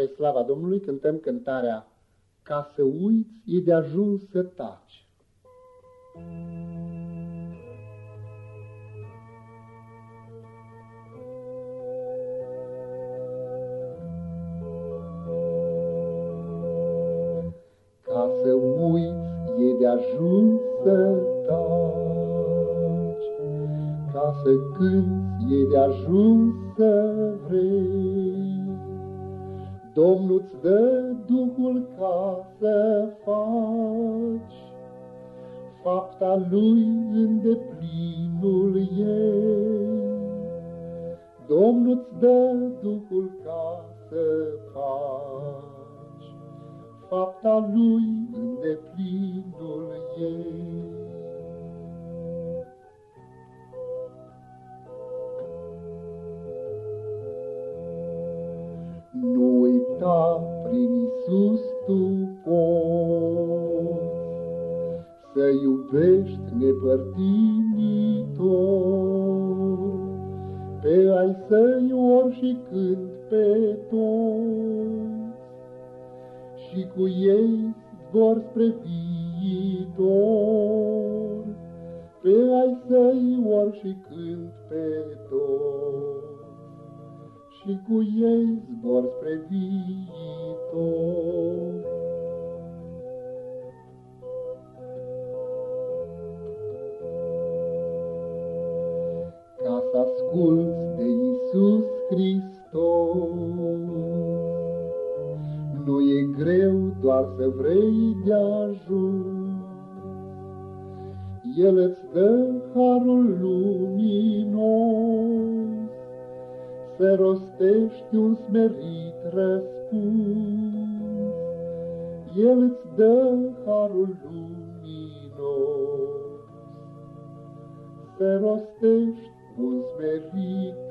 Spre slava Domnului cântăm cântarea Ca să uiți e de ajuns să taci. Ca să uiți e de ajuns să taci, Ca să cânti e de ajuns să vrei, Domnul-ți dă Duhul ca să faci fapta Lui în deplinul ei. Domnul-ți dă Duhul ca să faci fapta Lui în deplinul ei. Nu uita prin Iisus tu poți. Să iubești nepărtinitor, pe ai săi ori și când pe toți, și cu ei zbor spre viitor, pe ai săi ori și când pe toți și cu ei zbor spre viitor. Ca să asculți de Iisus Hristos, nu e greu doar să vrei de ajuns. El îți dă harul luminos, să rostești un smerit răspuns. El îți dă harul luminos, să rostești un smerit răspuns.